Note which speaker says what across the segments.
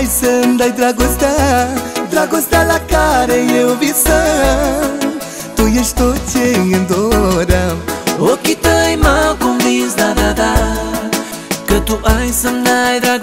Speaker 1: ai să-mi dai dragostea Dragostea la care eu visam. Tu ești tot ce îmi doream.
Speaker 2: Ochii tăi m-au convins, dar night I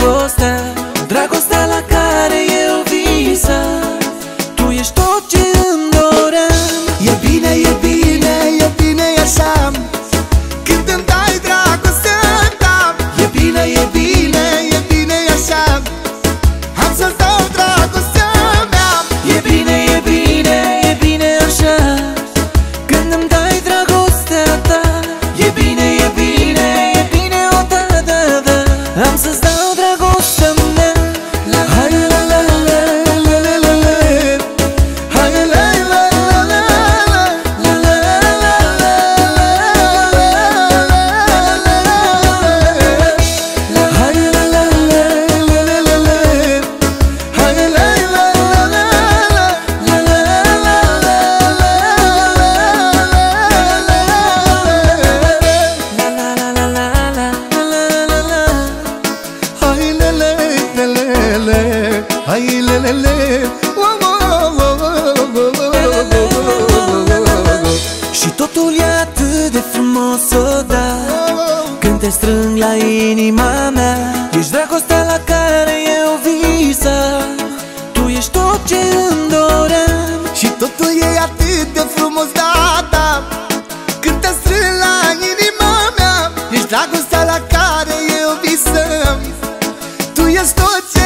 Speaker 1: Hai le le le
Speaker 2: Și totul e atât de frumos, o da Când te strâng la inima mea Ești dragostea la care eu visam Tu ești tot ce îmi doream
Speaker 1: Și totul e atât de frumos, da, da Când te strâng la inima mea Ești dragostea la care eu visam Tu ești tot ce